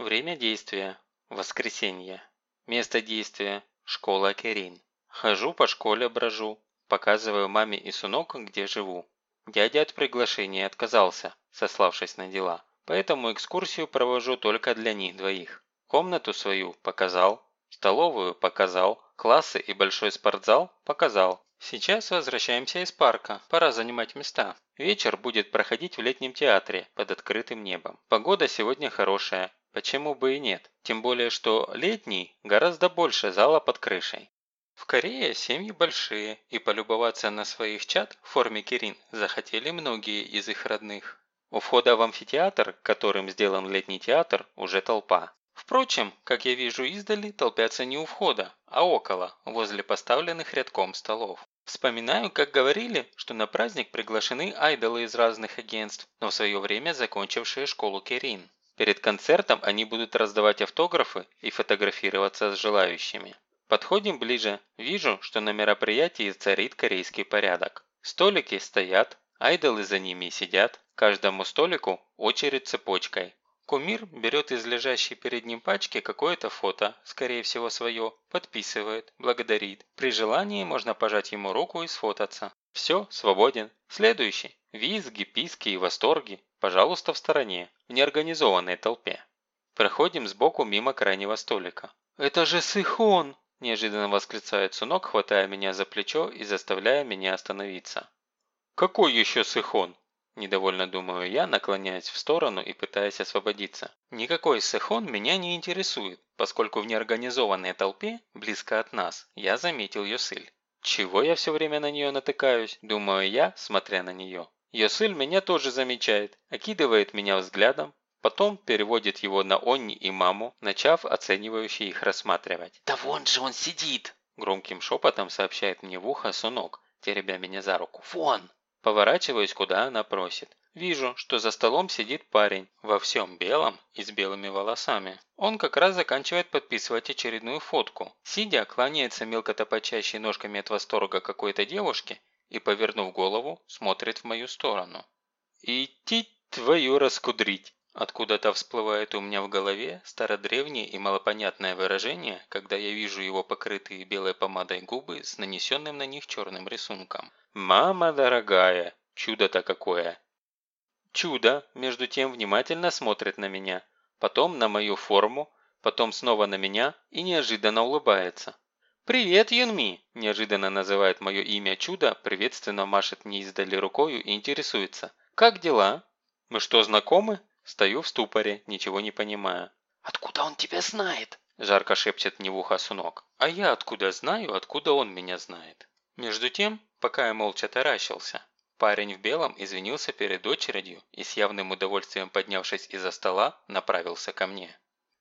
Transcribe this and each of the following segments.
Время действия – воскресенье. Место действия – школа Керин. Хожу по школе, брожу, показываю маме и сынок, где живу. Дядя от приглашения отказался, сославшись на дела, поэтому экскурсию провожу только для них двоих. Комнату свою показал, столовую показал, классы и большой спортзал показал. Сейчас возвращаемся из парка, пора занимать места. Вечер будет проходить в летнем театре под открытым небом. Погода сегодня хорошая, почему бы и нет. Тем более, что летний гораздо больше зала под крышей. В Корее семьи большие, и полюбоваться на своих чад в форме кирин захотели многие из их родных. У входа в амфитеатр, которым сделан летний театр, уже толпа. Впрочем, как я вижу издали, толпятся не у входа, а около, возле поставленных рядком столов. Вспоминаю, как говорили, что на праздник приглашены айдолы из разных агентств, но в свое время закончившие школу Керин. Перед концертом они будут раздавать автографы и фотографироваться с желающими. Подходим ближе, вижу, что на мероприятии царит корейский порядок. Столики стоят, айдолы за ними сидят, каждому столику очередь цепочкой. Кумир берет из лежащей перед ним пачки какое-то фото, скорее всего свое, подписывает, благодарит. При желании можно пожать ему руку и сфотаться. Все, свободен. Следующий. Визги, писки и восторги. Пожалуйста, в стороне, в неорганизованной толпе. Проходим сбоку мимо крайнего столика. «Это же Сыхон!» – неожиданно восклицает Сунок, хватая меня за плечо и заставляя меня остановиться. «Какой еще Сыхон?» Недовольно думаю я, наклоняясь в сторону и пытаясь освободиться. Никакой сехон меня не интересует, поскольку в неорганизованной толпе, близко от нас, я заметил Йосыль. Чего я все время на нее натыкаюсь, думаю я, смотря на нее. Йосыль меня тоже замечает, окидывает меня взглядом, потом переводит его на Онни и маму, начав оценивающе их рассматривать. «Да вон же он сидит!» Громким шепотом сообщает мне в ухо Сунок, теребя меня за руку. «Вон!» Поворачиваюсь, куда она просит. Вижу, что за столом сидит парень во всем белом и с белыми волосами. Он как раз заканчивает подписывать очередную фотку. Сидя, кланяется мелко топочащей ножками от восторга какой-то девушке и, повернув голову, смотрит в мою сторону. «Идти твою раскудрить!» Откуда-то всплывает у меня в голове стародревнее и малопонятное выражение, когда я вижу его покрытые белой помадой губы с нанесенным на них черным рисунком. «Мама дорогая! Чудо-то какое!» Чудо, между тем, внимательно смотрит на меня, потом на мою форму, потом снова на меня и неожиданно улыбается. «Привет, Юнми!» – неожиданно называет мое имя Чудо, приветственно машет мне издали рукою и интересуется. «Как дела? Мы что, знакомы?» Стою в ступоре, ничего не понимая. «Откуда он тебя знает?» – жарко шепчет мне в ухо Сунок. «А я откуда знаю, откуда он меня знает?» Между тем, пока я молча таращился, парень в белом извинился перед очередью и с явным удовольствием поднявшись из-за стола, направился ко мне.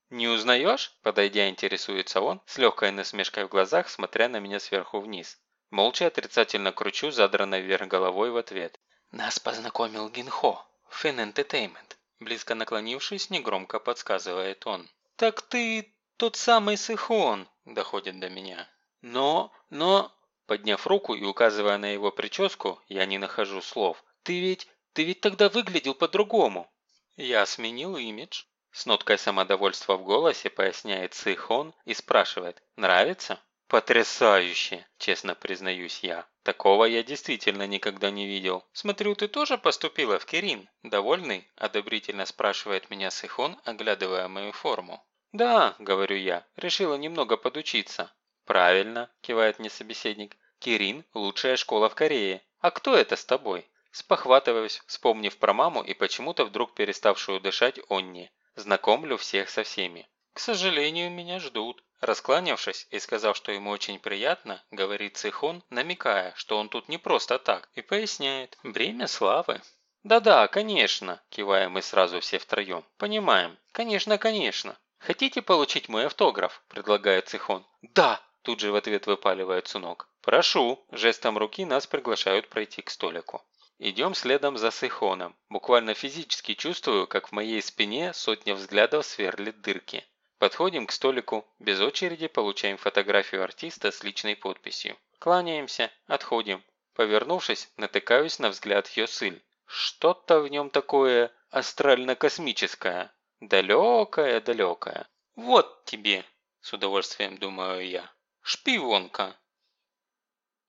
«Не узнаешь?» – подойдя, интересуется он, с легкой насмешкой в глазах, смотря на меня сверху вниз. Молча отрицательно кручу задранной вверх головой в ответ. «Нас познакомил Гинхо, Фин Entertainment. Близко наклонившись, негромко подсказывает он. «Так ты тот самый Сыхон!» – доходит до меня. «Но, но...» Подняв руку и указывая на его прическу, я не нахожу слов. «Ты ведь... ты ведь тогда выглядел по-другому!» Я сменил имидж. С ноткой самодовольства в голосе поясняет Сыхон и спрашивает «Нравится?» «Потрясающе!» – честно признаюсь я. Такого я действительно никогда не видел. Смотрю, ты тоже поступила в Кирин? Довольный? Одобрительно спрашивает меня Сихон, оглядывая мою форму. Да, говорю я, решила немного подучиться. Правильно, кивает мне собеседник. Кирин – лучшая школа в Корее. А кто это с тобой? Спохватываюсь, вспомнив про маму и почему-то вдруг переставшую дышать Онни. Знакомлю всех со всеми. К сожалению, меня ждут. Раскланявшись и сказав, что ему очень приятно, говорит Цехон, намекая, что он тут не просто так, и поясняет «Бремя славы». «Да-да, конечно», – киваем мы сразу все втроем. «Понимаем. Конечно, конечно. Хотите получить мой автограф?» – предлагает Цехон. «Да!» – тут же в ответ выпаливает Сунок. «Прошу!» – жестом руки нас приглашают пройти к столику. Идем следом за Сихоном. Буквально физически чувствую, как в моей спине сотня взглядов сверлит дырки. Подходим к столику, без очереди получаем фотографию артиста с личной подписью. Кланяемся, отходим. Повернувшись, натыкаюсь на взгляд Йосыль. Что-то в нем такое астрально-космическое. Далекая-далекая. Вот тебе, с удовольствием думаю я. Шпионка.